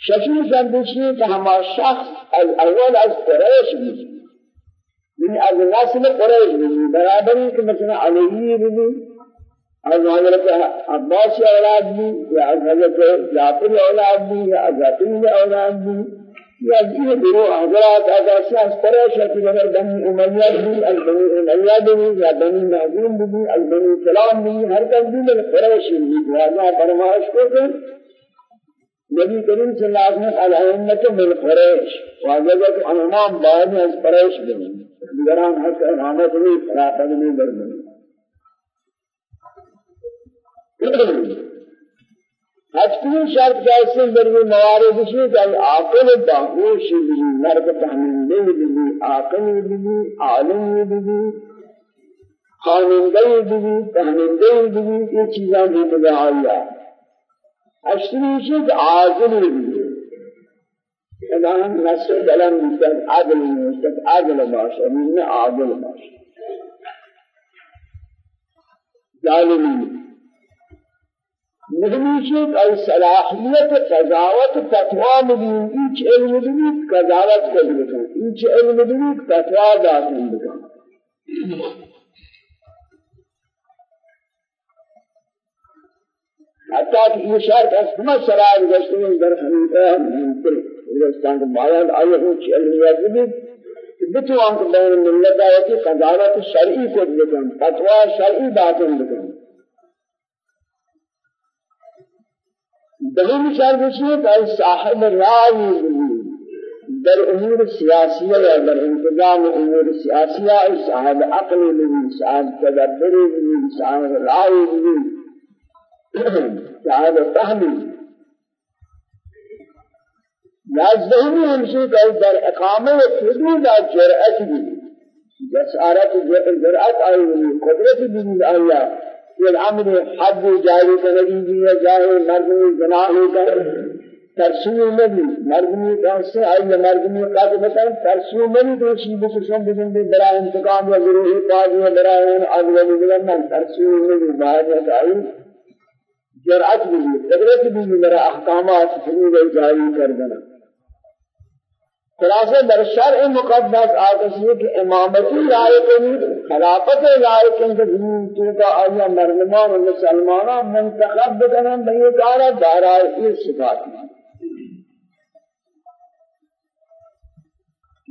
ششمی سندشی کہ ہمارا شخص الأول از قریش بھی من از نسل قریش بھی برابری کہ مثلا علیی بھی از حضرت عباس أولاد بھی یا از حضرت جعفر أولاد بھی یا از عقیل أولاد بھی یا یہ گروہ حضرات اگر سے از پرش ہے کہ اگر بنی امیہ بھی از بنی امیہ بھی یا بنی معظوم بھی از بنی سلام بھی ہر کس من قریش بھی لہذا فرمائش کو کہ نبی کریم صلی اللہ علیہ وسلم الائمت من قریش واجب کہ امام بعد از قریش بنی دیگران حق امامت نہیں خلافت نہیں برمنی هشتمین شرط جایسن در یہ موارد شی کہ عاقل باهوش بھی مرد فهمنده بھی عاقل بھی عالم بھی خاننده بھی فهمنده بھی یہ چیزاں بھی مدعایا اشتری شد عاقل بگیر الان نصر دلم می‌شد عقل می‌شد عقل باشه امین عاقل باش. ظالمی مدنی شد از صلاحیت قضاوت تقوا مدین ایچ علم دنید قضاوت کن بکن ایچ علم دنید تقوا داتن بکن کہ یہ شرط سرائر گشتے ہیں در خلیفہ ممکن ہندوستان کے باید آئے ہوں چی علمیت دنیت بتوان کو بین ملت آیتی قضاوت شرعی کو بکن فتوا شرعی داتن بکن دلیل شرطی کہ صاحب رائے در أمور سیاسیہ یا در انتظام أمور سیاسیہ صاحب عقل بھی صاحب تدبر بھی صاحب رائے بھی صاحب فهم. لازمی ہمشی کہ در اقامہ حدود جرأت بھی جسارت جرأت آئی قدرت بھی اللہ الامر حد جاری کنگی بھی جائے مردمی گناہ کر ترسوی نبی مردمی کانسے آئی مردمی قد بکن ترسوی نبی دوشی بکشن بدن بھی برا انتقام یا ضروری پاس یا برا آن اگلی بلن من ترسوی نبی باید آئی جرعت بھی قدرت بھی میرا احکامات ضرور جاری کر دینا۔ خلاصہ، در شرع مقدس آتشی کہ امامتی لائق نہیں خلافت لائق ان کے دین تو کا آیا مردمان و مسلمانہ منتخب بکنن، بھئی کارا دارا اس صفات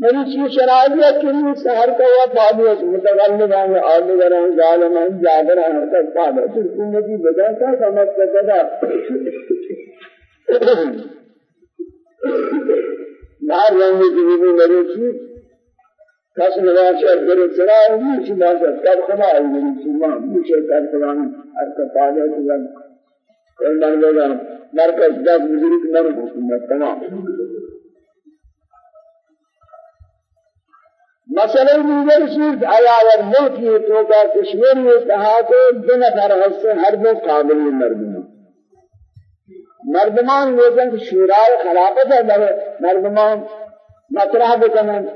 میری چیز شرائط ہے کہ یہ سہر کا ہوا بادیت متغلب ہیں آدھگر ہیں ظالم ہیں جابر ہیں حرکت پادا تو حکومتی بدن کا سمجھ سکتا نار رنگی کی بھی میری چیز کس نواز شر در سرا نہیں چی باشد کب خدا ہے میری چیز مجھے کر فلان حرکت پادا تو لگ کوئی مرد مرکز دس بزرگ مرد حکومت تمام مسئلہ دیگر چیز آیا اگر ملکی تو کا کشمیر میں کہا کہ دو نفر حصے ہر دو قابل مردمان. مردمان لیکن شورای خلافت ہے مردمان مطرح بکنن.